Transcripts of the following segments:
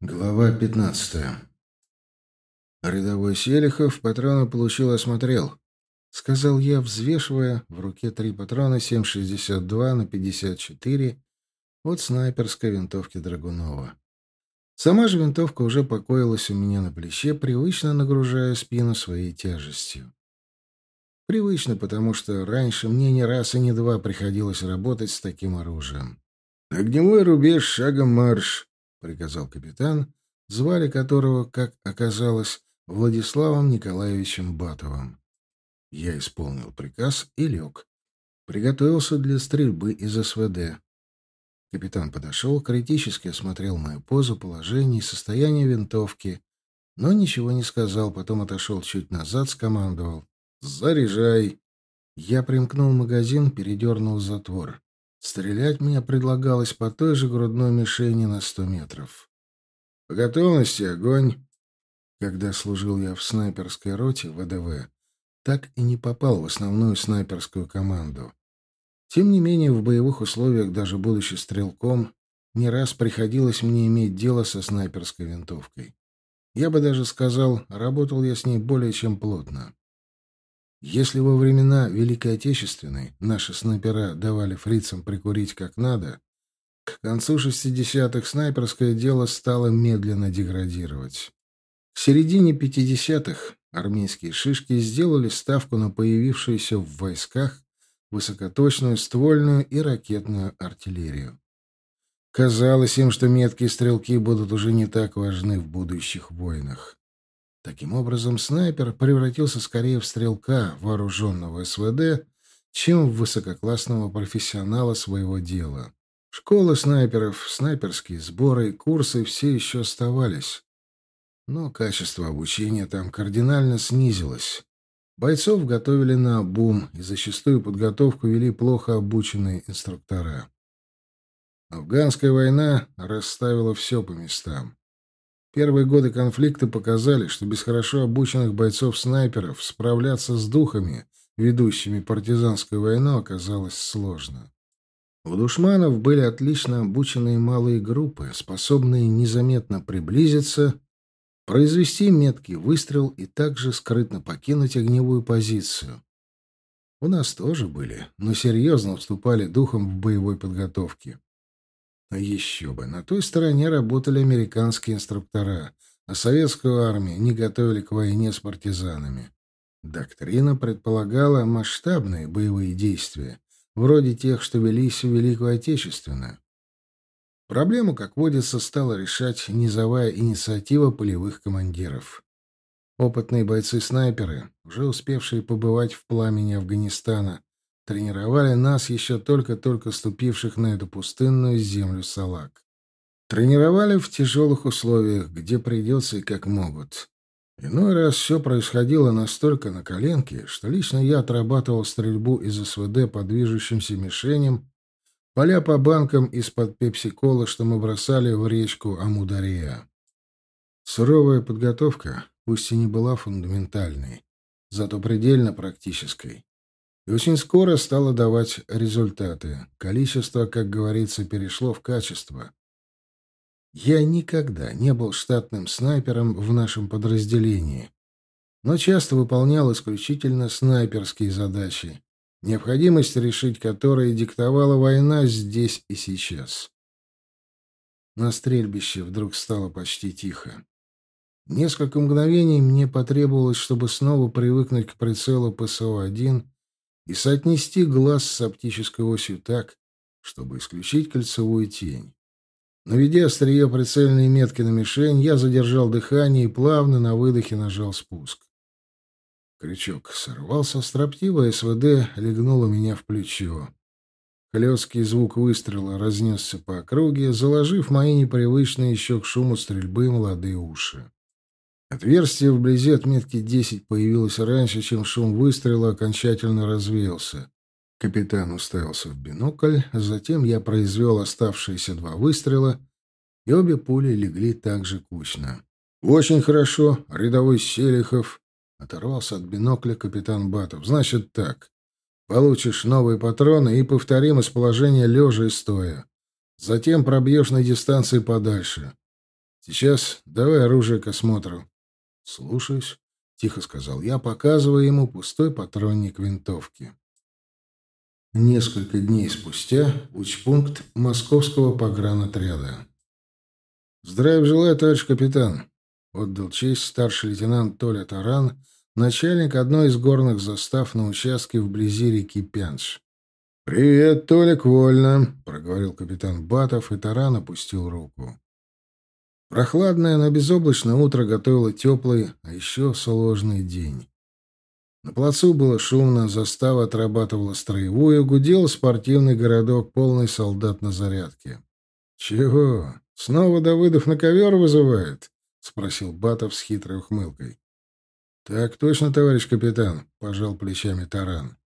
Глава 15. Рядовой Селихов патроны получил и осмотрел. Сказал я, взвешивая в руке три патрона 7,62 на 54 от снайперской винтовки Драгунова. Сама же винтовка уже покоилась у меня на плече, привычно нагружая спину своей тяжестью. Привычно, потому что раньше мне не раз и не два приходилось работать с таким оружием. «Огневой рубеж, шагом марш!» — приказал капитан, звали которого, как оказалось, Владиславом Николаевичем Батовым. Я исполнил приказ и лег. Приготовился для стрельбы из СВД. Капитан подошел, критически осмотрел мою позу, положение и состояние винтовки, но ничего не сказал, потом отошел чуть назад, скомандовал. «Заряжай!» Я примкнул магазин, передернул затвор. Стрелять мне предлагалось по той же грудной мишени на сто метров. «По готовности огонь!» Когда служил я в снайперской роте ВДВ, так и не попал в основную снайперскую команду. Тем не менее, в боевых условиях, даже будучи стрелком, не раз приходилось мне иметь дело со снайперской винтовкой. Я бы даже сказал, работал я с ней более чем плотно. Если во времена Великой Отечественной наши снайпера давали фрицам прикурить как надо, к концу 60-х снайперское дело стало медленно деградировать. К середине 50-х армейские шишки сделали ставку на появившуюся в войсках высокоточную ствольную и ракетную артиллерию. Казалось им, что меткие стрелки будут уже не так важны в будущих войнах. Таким образом, снайпер превратился скорее в стрелка, вооруженного СВД, чем в высококлассного профессионала своего дела. Школы снайперов, снайперские сборы курсы все еще оставались. Но качество обучения там кардинально снизилось. Бойцов готовили на обум, и зачастую подготовку вели плохо обученные инструктора. Афганская война расставила все по местам. Первые годы конфликта показали, что без хорошо обученных бойцов-снайперов справляться с духами, ведущими партизанскую войну, оказалось сложно. У душманов были отлично обученные малые группы, способные незаметно приблизиться, произвести меткий выстрел и также скрытно покинуть огневую позицию. У нас тоже были, но серьезно уступали духом в боевой подготовке. Еще бы, на той стороне работали американские инструктора, а советскую армию не готовили к войне с партизанами. Доктрина предполагала масштабные боевые действия, вроде тех, что велись в Великую Отечественную. Проблему, как водится, стала решать низовая инициатива полевых командиров. Опытные бойцы-снайперы, уже успевшие побывать в пламени Афганистана, Тренировали нас, еще только-только ступивших на эту пустынную землю салак. Тренировали в тяжелых условиях, где придется и как могут. Иной раз все происходило настолько на коленке, что лично я отрабатывал стрельбу из СВД по движущимся мишеням, поля по банкам из-под пепси-колы, что мы бросали в речку Амудария. Суровая подготовка, пусть и не была фундаментальной, зато предельно практической и очень скоро стало давать результаты. Количество, как говорится, перешло в качество. Я никогда не был штатным снайпером в нашем подразделении, но часто выполнял исключительно снайперские задачи, необходимость решить которые диктовала война здесь и сейчас. На стрельбище вдруг стало почти тихо. Несколько мгновений мне потребовалось, чтобы снова привыкнуть к прицелу ПСО-1 и соотнести глаз с оптической осью так, чтобы исключить кольцевую тень. Наведя острие прицельной метки на мишень, я задержал дыхание и плавно на выдохе нажал спуск. Крючок сорвался, строптивая СВД легнула меня в плечо. Хлесткий звук выстрела разнесся по округе, заложив мои непривычные еще к шуму стрельбы молодые уши. Отверстие вблизи отметки 10 появилось раньше, чем шум выстрела окончательно развеялся. Капитан уставился в бинокль, затем я произвел оставшиеся два выстрела, и обе пули легли так же кучно. «Очень хорошо, рядовой Селихов», — оторвался от бинокля капитан Батов. «Значит так. Получишь новые патроны и повторим из положения лежа и стоя. Затем пробьешь на дистанции подальше. Сейчас давай оружие к осмотру. Слушаюсь, тихо сказал я, показывая ему пустой патронник винтовки. Несколько дней спустя учпункт московского погранотряда. «Здравия желаю, товарищ капитан!» — отдал честь старший лейтенант Толя Таран, начальник одной из горных застав на участке вблизи реки Пянш. «Привет, Толик, вольно!» — проговорил капитан Батов, и Таран опустил руку. Прохладное, но безоблачное утро готовило теплый, а еще сложный день. На плацу было шумно, застава отрабатывала строевую, гудел спортивный городок, полный солдат на зарядке. «Чего? Снова Давыдов на ковер вызывает?» — спросил Батов с хитрой ухмылкой. «Так точно, товарищ капитан», — пожал плечами Таран.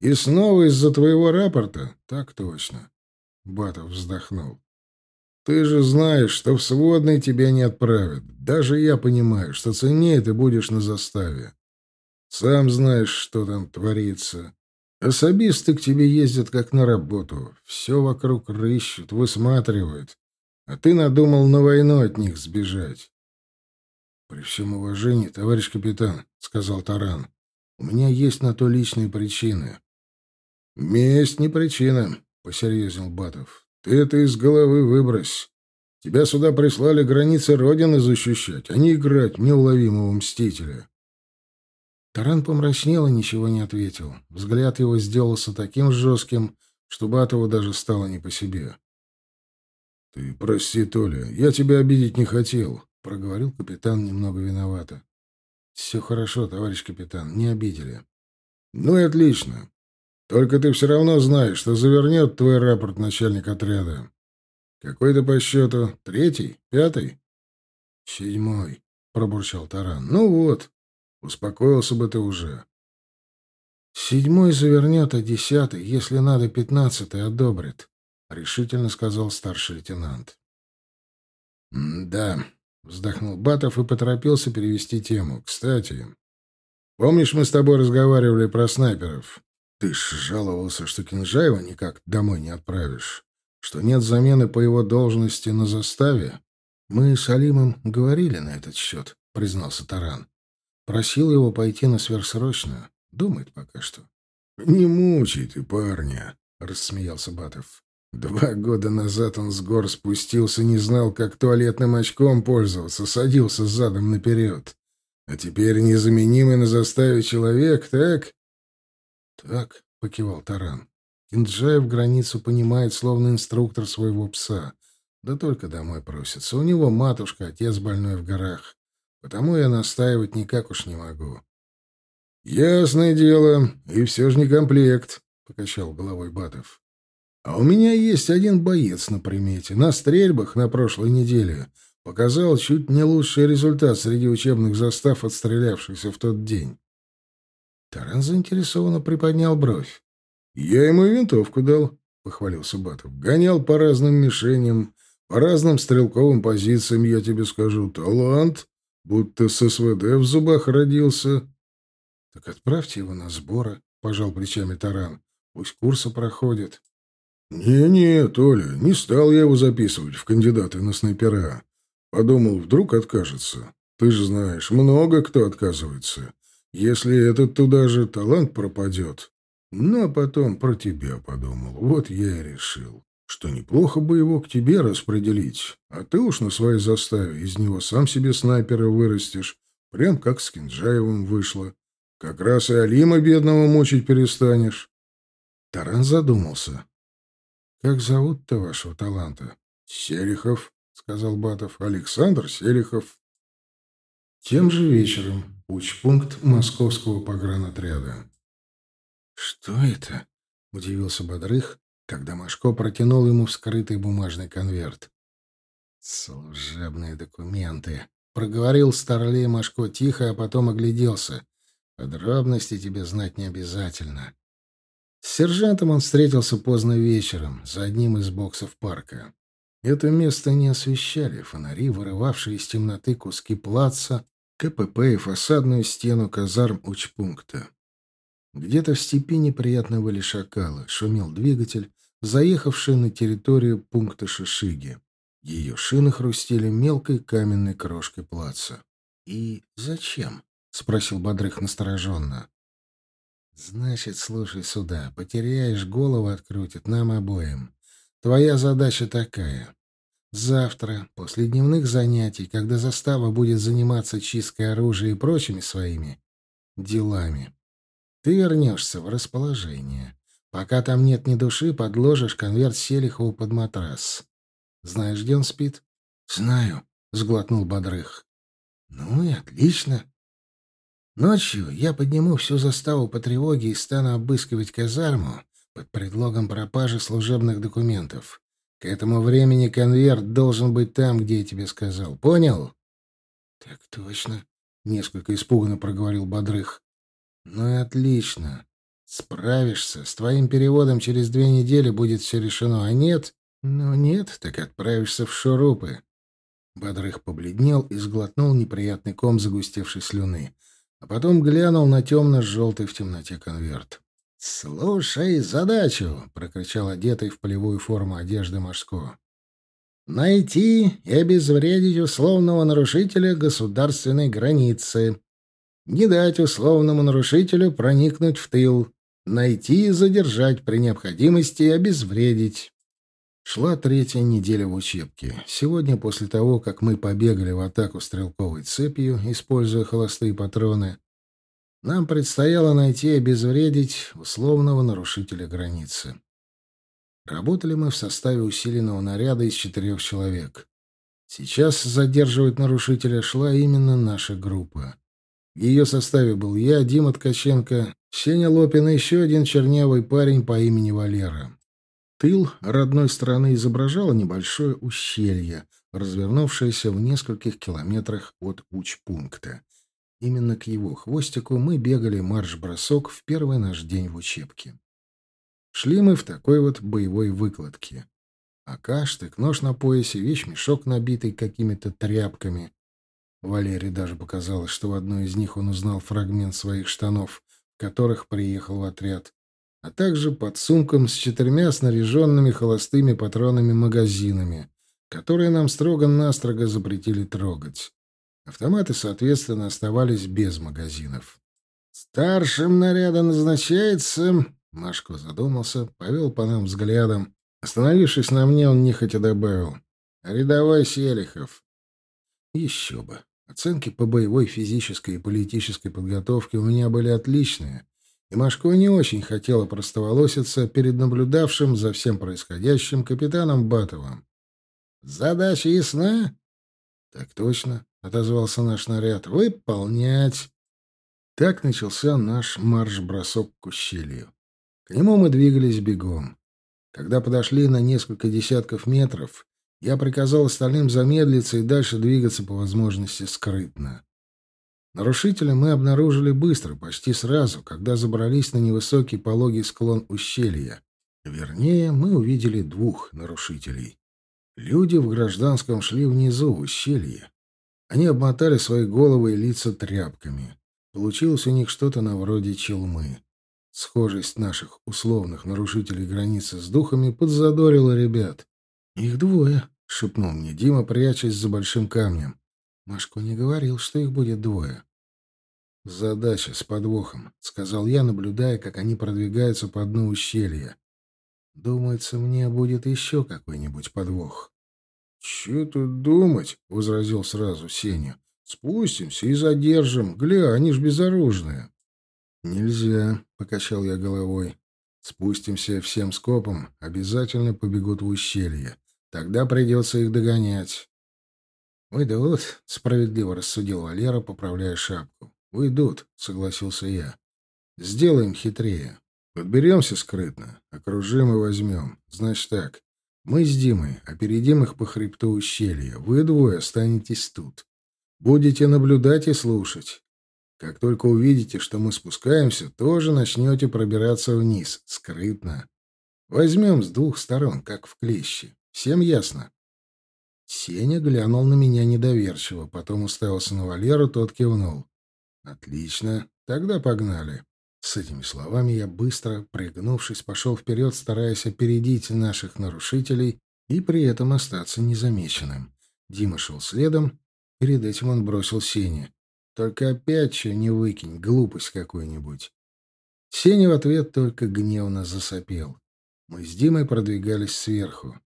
И снова из-за твоего рапорта? Так точно. Батов вздохнул. Ты же знаешь, что в сводный тебя не отправят. Даже я понимаю, что ценнее ты будешь на заставе. Сам знаешь, что там творится. Особисты к тебе ездят как на работу. Все вокруг рыщут, высматривают. А ты надумал на войну от них сбежать. — При всем уважении, товарищ капитан, — сказал Таран, — у меня есть на то личные причины. «Месть не причина», — посерьезнел Батов. «Ты это из головы выбрось. Тебя сюда прислали границы Родины защищать, а не играть неуловимого мстителя». Таран помрачнел и ничего не ответил. Взгляд его сделался таким жестким, что Батову даже стало не по себе. «Ты прости, Толя, я тебя обидеть не хотел», — проговорил капитан немного виновато. «Все хорошо, товарищ капитан, не обидели». «Ну и отлично. Только ты все равно знаешь, что завернет твой рапорт начальник отряда. Какой то по счету? Третий? Пятый? Седьмой, пробурчал Таран. Ну вот, успокоился бы ты уже. Седьмой завернет, а десятый, если надо, пятнадцатый одобрит, решительно сказал старший лейтенант. Да, вздохнул Батов и поторопился перевести тему. Кстати, помнишь, мы с тобой разговаривали про снайперов? Ты ж жаловался, что Кинжаева никак домой не отправишь, что нет замены по его должности на заставе. Мы с Алимом говорили на этот счет, признался Таран. Просил его пойти на сверхсрочную. Думает пока что. Не мучай ты парня, рассмеялся Батов. Два года назад он с гор спустился, не знал, как туалетным очком пользоваться, садился задом наперед. А теперь незаменимый на заставе человек, так? «Так», — покивал Таран. «Кинджаев границу понимает, словно инструктор своего пса. Да только домой просится. У него матушка, отец больной в горах. Потому я настаивать никак уж не могу». «Ясное дело. И все же не комплект», — покачал головой Батов. «А у меня есть один боец на примете. На стрельбах на прошлой неделе показал чуть не лучший результат среди учебных застав, отстрелявшихся в тот день. Таран заинтересованно приподнял бровь. «Я ему винтовку дал», — похвалился Батов. «Гонял по разным мишеням, по разным стрелковым позициям, я тебе скажу. Талант, будто с СВД в зубах родился». «Так отправьте его на сборы», — пожал плечами Таран. «Пусть курсы проходит». «Не-не, Толя, не стал я его записывать в кандидаты на снайпера. Подумал, вдруг откажется. Ты же знаешь, много кто отказывается. Если этот туда же талант пропадет. Ну, а потом про тебя подумал. Вот я и решил, что неплохо бы его к тебе распределить. А ты уж на своей заставе из него сам себе снайпера вырастешь. Прям как с Кинжаевым вышло. Как раз и Алима бедного мучить перестанешь. Таран задумался. — Как зовут-то вашего таланта? — Селихов, — сказал Батов. — Александр Селихов. Тем же вечером Учпункт московского погранотряда. «Что это?» — удивился Бодрых, когда Машко протянул ему вскрытый бумажный конверт. «Служебные документы», — проговорил старлей Машко тихо, а потом огляделся. «Подробности тебе знать не обязательно». С сержантом он встретился поздно вечером, за одним из боксов парка. Это место не освещали фонари, вырывавшие из темноты куски плаца, КПП и фасадную стену казарм учпункта. Где-то в степи неприятно выли шакалы, шумел двигатель, заехавший на территорию пункта Шишиги. Ее шины хрустели мелкой каменной крошкой плаца. «И зачем?» — спросил Бодрых настороженно. «Значит, слушай сюда. Потеряешь, голову открутит нам обоим. Твоя задача такая. Завтра, после дневных занятий, когда застава будет заниматься чисткой оружия и прочими своими делами, ты вернешься в расположение. Пока там нет ни души, подложишь конверт Селихову под матрас. Знаешь, где он спит? — Знаю, — сглотнул Бодрых. — Ну и отлично. Ночью я подниму всю заставу по тревоге и стану обыскивать казарму под предлогом пропажи служебных документов. К этому времени конверт должен быть там, где я тебе сказал. Понял? — Так точно, — несколько испуганно проговорил Бодрых. — Ну и отлично. Справишься. С твоим переводом через две недели будет все решено. А нет? Ну нет, так отправишься в шурупы. Бодрых побледнел и сглотнул неприятный ком загустевшей слюны, а потом глянул на темно-желтый в темноте конверт. «Слушай задачу!» — прокричал одетый в полевую форму одежды Машко. «Найти и обезвредить условного нарушителя государственной границы. Не дать условному нарушителю проникнуть в тыл. Найти и задержать при необходимости и обезвредить. Шла третья неделя в учебке. Сегодня, после того, как мы побегали в атаку стрелковой цепью, используя холостые патроны, нам предстояло найти и обезвредить условного нарушителя границы. Работали мы в составе усиленного наряда из четырех человек. Сейчас задерживать нарушителя шла именно наша группа. В ее составе был я, Дима Ткаченко, Сеня Лопин и еще один чернявый парень по имени Валера. Тыл родной страны изображало небольшое ущелье, развернувшееся в нескольких километрах от учпункта. Именно к его хвостику мы бегали марш-бросок в первый наш день в учебке. Шли мы в такой вот боевой выкладке. Ака, штык-нож на поясе, вещь-мешок, набитый какими-то тряпками. Валерий даже показалось, что в одной из них он узнал фрагмент своих штанов, в которых приехал в отряд а также под сумком с четырьмя снаряженными холостыми патронами-магазинами, которые нам строго-настрого запретили трогать. Автоматы, соответственно, оставались без магазинов. «Старшим наряда назначается...» Машко задумался, повел по нам взглядом. Остановившись на мне, он нехотя добавил. «Рядовой Селихов». Еще бы. Оценки по боевой, физической и политической подготовке у меня были отличные, и Машко не очень хотела простоволоситься перед наблюдавшим за всем происходящим капитаном Батовым. «Задача ясна?» «Так точно», — отозвался наш наряд. «Выполнять!» Так начался наш марш-бросок к ущелью. К нему мы двигались бегом. Когда подошли на несколько десятков метров, я приказал остальным замедлиться и дальше двигаться по возможности скрытно. Нарушителя мы обнаружили быстро, почти сразу, когда забрались на невысокий пологий склон ущелья. Вернее, мы увидели двух нарушителей. Люди в гражданском шли внизу, в ущелье. Они обмотали свои головы и лица тряпками. Получилось у них что-то на вроде челмы. Схожесть наших условных нарушителей границы с духами подзадорила ребят. «Их двое», — шепнул мне Дима, прячась за большим камнем. Машко не говорил, что их будет двое. «Задача с подвохом», — сказал я, наблюдая, как они продвигаются по дну ущелья. «Думается, мне будет еще какой-нибудь подвох». «Че тут думать?» — возразил сразу Сеня. «Спустимся и задержим. Гля, они ж безоружные». «Нельзя», — покачал я головой. «Спустимся всем скопом, обязательно побегут в ущелье. Тогда придется их догонять. «Уйдут», — справедливо рассудил Валера, поправляя шапку. «Уйдут», — согласился я. «Сделаем хитрее. Подберемся скрытно, окружим и возьмем. Значит так, мы с Димой опередим их по хребту ущелья. Вы двое останетесь тут. Будете наблюдать и слушать. Как только увидите, что мы спускаемся, тоже начнете пробираться вниз, скрытно. Возьмем с двух сторон, как в клещи. Всем ясно?» Сеня глянул на меня недоверчиво, потом уставился на Валеру, тот кивнул. «Отлично, тогда погнали». С этими словами я быстро, пригнувшись, пошел вперед, стараясь опередить наших нарушителей и при этом остаться незамеченным. Дима шел следом, перед этим он бросил Сене. «Только опять что не выкинь, глупость какую-нибудь». Сеня в ответ только гневно засопел. Мы с Димой продвигались сверху.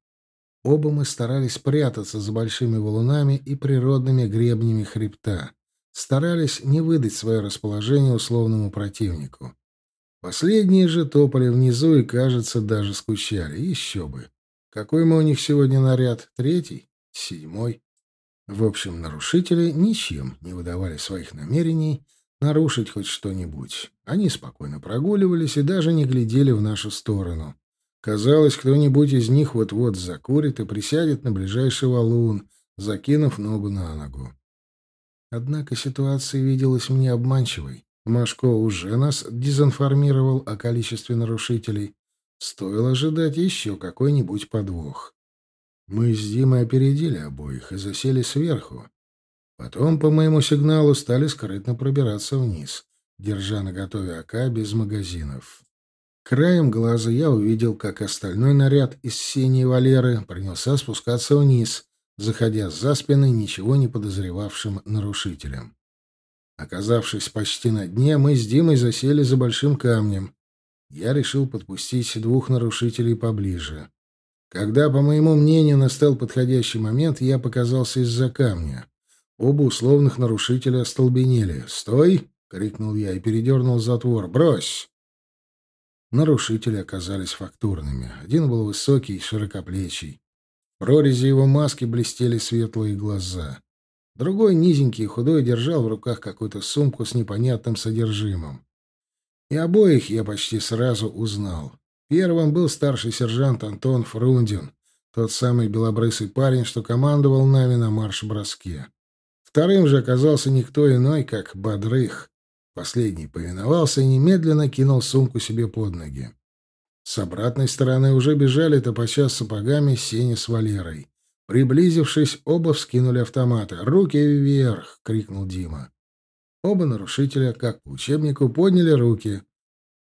Оба мы старались прятаться за большими валунами и природными гребнями хребта. Старались не выдать свое расположение условному противнику. Последние же топали внизу и, кажется, даже скучали. Еще бы. Какой мы у них сегодня наряд? Третий? Седьмой? В общем, нарушители ничем не выдавали своих намерений нарушить хоть что-нибудь. Они спокойно прогуливались и даже не глядели в нашу сторону. Казалось, кто-нибудь из них вот-вот закурит и присядет на ближайший валун, закинув ногу на ногу. Однако ситуация виделась мне обманчивой. Машко уже нас дезинформировал о количестве нарушителей. Стоило ожидать еще какой-нибудь подвох. Мы с Димой опередили обоих и засели сверху. Потом, по моему сигналу, стали скрытно пробираться вниз, держа наготове АК без магазинов. Краем глаза я увидел, как остальной наряд из синей Валеры принялся спускаться вниз, заходя за спины ничего не подозревавшим нарушителям. Оказавшись почти на дне, мы с Димой засели за большим камнем. Я решил подпустить двух нарушителей поближе. Когда, по моему мнению, настал подходящий момент, я показался из-за камня. Оба условных нарушителя остолбенели. «Стой!» — крикнул я и передернул затвор. «Брось!» Нарушители оказались фактурными. Один был высокий, широкоплечий. Прорези его маски блестели светлые глаза. Другой, низенький и худой, держал в руках какую-то сумку с непонятным содержимым. И обоих я почти сразу узнал. Первым был старший сержант Антон Фрундин, тот самый белобрысый парень, что командовал нами на марш-броске. Вторым же оказался никто иной, как Бадрых, Последний повиновался и немедленно кинул сумку себе под ноги. С обратной стороны уже бежали топача с сапогами Сеня с Валерой. Приблизившись, оба вскинули автоматы. «Руки вверх!» — крикнул Дима. Оба нарушителя, как по учебнику, подняли руки.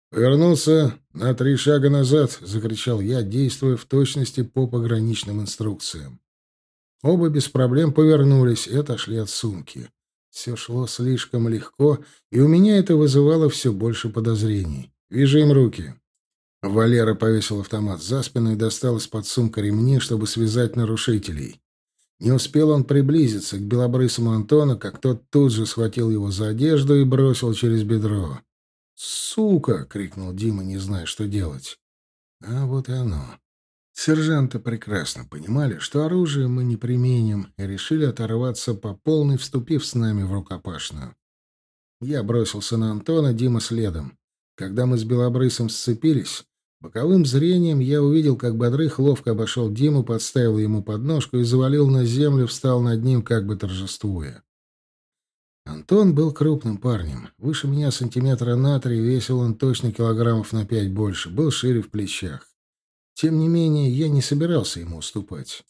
«Повернуться на три шага назад!» — закричал я, действуя в точности по пограничным инструкциям. Оба без проблем повернулись и отошли от сумки. Все шло слишком легко, и у меня это вызывало все больше подозрений. «Вяжи им руки». Валера повесил автомат за спину и достал из-под сумка ремни, чтобы связать нарушителей. Не успел он приблизиться к белобрысому Антону, как тот тут же схватил его за одежду и бросил через бедро. «Сука!» — крикнул Дима, не зная, что делать. А вот и оно. Сержанты прекрасно понимали, что оружие мы не применим, и решили оторваться по полной, вступив с нами в рукопашную. Я бросился на Антона, Дима следом. Когда мы с Белобрысом сцепились, боковым зрением я увидел, как Бодрых ловко обошел Диму, подставил ему подножку и завалил на землю, встал над ним, как бы торжествуя. Антон был крупным парнем. Выше меня сантиметра на три, весил он точно килограммов на пять больше, был шире в плечах. Тем не менее, я не собирался ему уступать.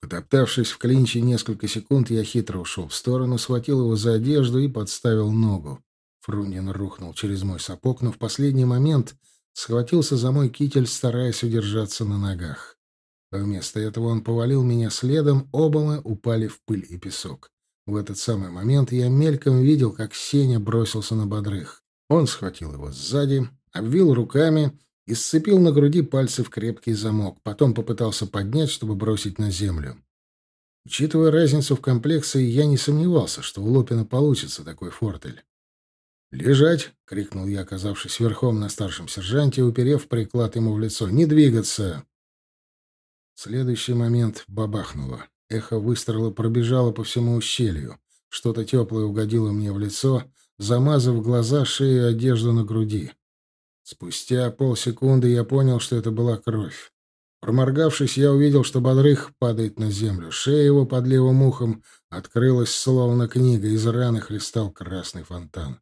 Потоптавшись в клинче несколько секунд, я хитро ушел в сторону, схватил его за одежду и подставил ногу. Фрунин рухнул через мой сапог, но в последний момент схватился за мой китель, стараясь удержаться на ногах. Вместо этого он повалил меня следом, оба мы упали в пыль и песок. В этот самый момент я мельком видел, как Сеня бросился на бодрых. Он схватил его сзади, обвил руками и сцепил на груди пальцы в крепкий замок, потом попытался поднять, чтобы бросить на землю. Учитывая разницу в комплекции, я не сомневался, что у Лопина получится такой фортель. «Лежать!» — крикнул я, оказавшись верхом на старшем сержанте, уперев приклад ему в лицо. «Не двигаться!» Следующий момент бабахнуло. Эхо выстрела пробежало по всему ущелью. Что-то теплое угодило мне в лицо, замазав глаза, шею и одежду на груди. Спустя полсекунды я понял, что это была кровь. Проморгавшись, я увидел, что Бодрых падает на землю. Шея его под левым ухом открылась, словно книга, из раны хлестал красный фонтан.